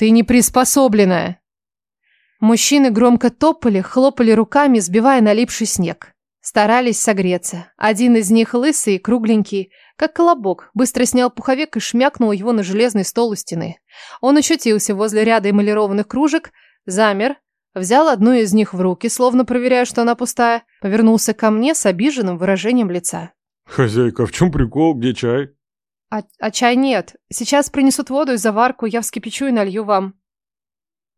Ты не приспособленная. Мужчины громко топали, хлопали руками, сбивая налипший снег. Старались согреться. Один из них лысый кругленький, как колобок, быстро снял пуховик и шмякнул его на железный стол у стены. Он очутился возле ряда эмалированных кружек, замер, взял одну из них в руки, словно проверяя, что она пустая, повернулся ко мне с обиженным выражением лица. «Хозяйка, в чем прикол? Где чай?» А, а чай нет. Сейчас принесут воду и заварку, я вскипячу и налью вам.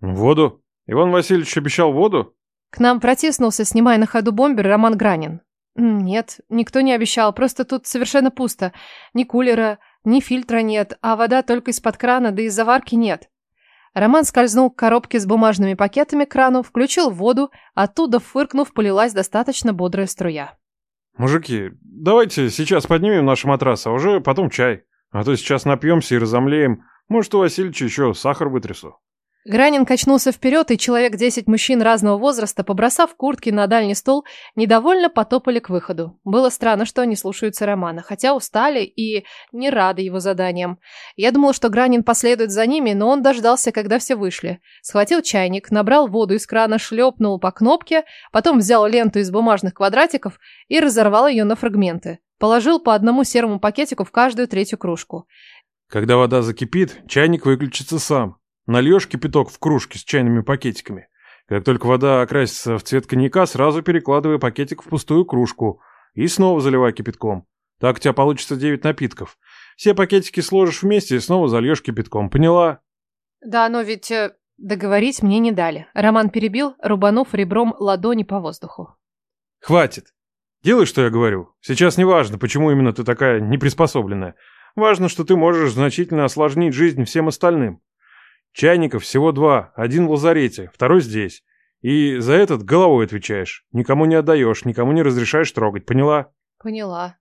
Воду? Иван Васильевич обещал воду? К нам протиснулся, снимая на ходу бомбер, Роман Гранин. Нет, никто не обещал, просто тут совершенно пусто. Ни кулера, ни фильтра нет, а вода только из-под крана, да и заварки нет. Роман скользнул к коробке с бумажными пакетами к крану, включил воду, оттуда, фыркнув, полилась достаточно бодрая струя. «Мужики, давайте сейчас поднимем наши матрасы, а уже потом чай. А то сейчас напьемся и разомлеем. Может, у Васильевича еще сахар вытрясу». Гранин качнулся вперед, и человек десять мужчин разного возраста, побросав куртки на дальний стол, недовольно потопали к выходу. Было странно, что они слушаются Романа, хотя устали и не рады его заданиям. Я думала, что Гранин последует за ними, но он дождался, когда все вышли. Схватил чайник, набрал воду из крана, шлепнул по кнопке, потом взял ленту из бумажных квадратиков и разорвал ее на фрагменты. Положил по одному серому пакетику в каждую третью кружку. Когда вода закипит, чайник выключится сам. Нальешь кипяток в кружки с чайными пакетиками. Как только вода окрасится в цвет коньяка, сразу перекладывай пакетик в пустую кружку и снова заливай кипятком. Так у тебя получится 9 напитков. Все пакетики сложишь вместе и снова зальешь кипятком. Поняла? Да, но ведь э, договорить мне не дали. Роман перебил, рубанув ребром ладони по воздуху. Хватит. Делай, что я говорю. Сейчас не важно, почему именно ты такая неприспособленная. Важно, что ты можешь значительно осложнить жизнь всем остальным. Чайников всего два, один в лазарете, второй здесь. И за этот головой отвечаешь. Никому не отдаешь, никому не разрешаешь трогать, поняла? Поняла.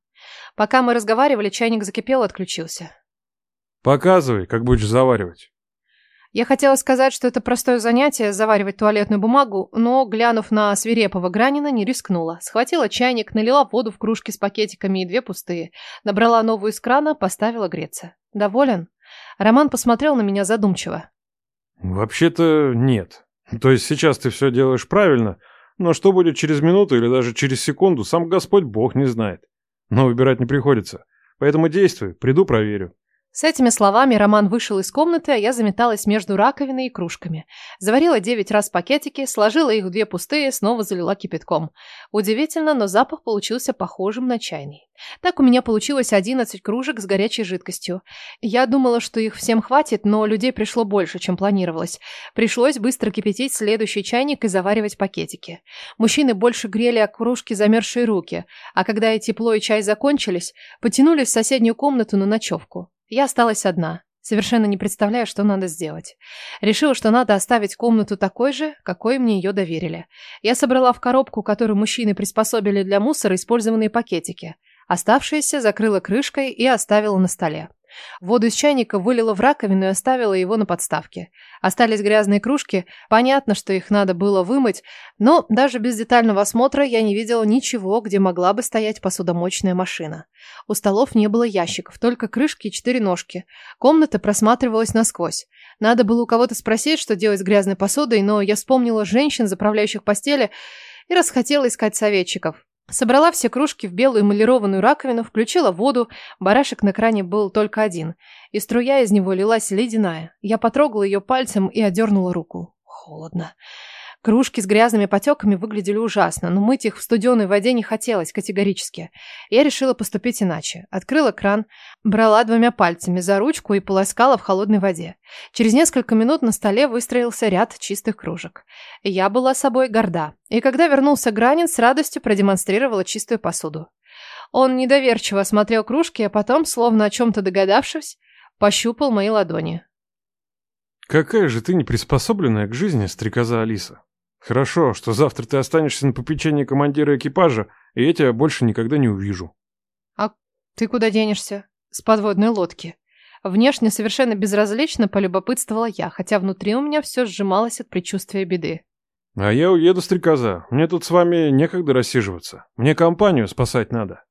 Пока мы разговаривали, чайник закипел и отключился. Показывай, как будешь заваривать. Я хотела сказать, что это простое занятие – заваривать туалетную бумагу, но, глянув на свирепого Гранина, не рискнула. Схватила чайник, налила воду в кружки с пакетиками и две пустые. Набрала новую из крана, поставила греться. «Доволен?» Роман посмотрел на меня задумчиво. Вообще-то нет. То есть сейчас ты все делаешь правильно, но что будет через минуту или даже через секунду, сам Господь Бог не знает. Но выбирать не приходится. Поэтому действуй, приду проверю. С этими словами Роман вышел из комнаты, а я заметалась между раковиной и кружками. Заварила девять раз пакетики, сложила их в две пустые, снова залила кипятком. Удивительно, но запах получился похожим на чайный. Так у меня получилось одиннадцать кружек с горячей жидкостью. Я думала, что их всем хватит, но людей пришло больше, чем планировалось. Пришлось быстро кипятить следующий чайник и заваривать пакетики. Мужчины больше грели о кружке замерзшие руки, а когда и тепло, и чай закончились, потянулись в соседнюю комнату на ночевку. Я осталась одна, совершенно не представляя, что надо сделать. Решила, что надо оставить комнату такой же, какой мне ее доверили. Я собрала в коробку, которую мужчины приспособили для мусора, использованные пакетики. Оставшиеся закрыла крышкой и оставила на столе. Воду из чайника вылила в раковину и оставила его на подставке. Остались грязные кружки, понятно, что их надо было вымыть, но даже без детального осмотра я не видела ничего, где могла бы стоять посудомоечная машина. У столов не было ящиков, только крышки и четыре ножки. Комната просматривалась насквозь. Надо было у кого-то спросить, что делать с грязной посудой, но я вспомнила женщин, заправляющих постели, и расхотела искать советчиков. Собрала все кружки в белую эмалированную раковину, включила воду, барашек на кране был только один, и струя из него лилась ледяная. Я потрогала ее пальцем и одернула руку. Холодно. Кружки с грязными потеками выглядели ужасно, но мыть их в студеной воде не хотелось категорически. Я решила поступить иначе. Открыла кран, брала двумя пальцами за ручку и полоскала в холодной воде. Через несколько минут на столе выстроился ряд чистых кружек. Я была собой горда, и когда вернулся Гранин, с радостью продемонстрировала чистую посуду. Он недоверчиво осмотрел кружки, а потом, словно о чем-то догадавшись, пощупал мои ладони. «Какая же ты неприспособленная к жизни, стрекоза Алиса!» Хорошо, что завтра ты останешься на попечении командира экипажа, и я тебя больше никогда не увижу. А ты куда денешься? С подводной лодки. Внешне совершенно безразлично полюбопытствовала я, хотя внутри у меня все сжималось от предчувствия беды. А я уеду, стрекоза. Мне тут с вами некогда рассиживаться. Мне компанию спасать надо.